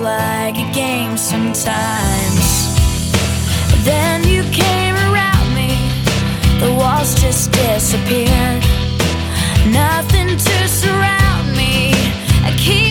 like a game sometimes. Then you came around me, the walls just disappeared. Nothing to surround me, keep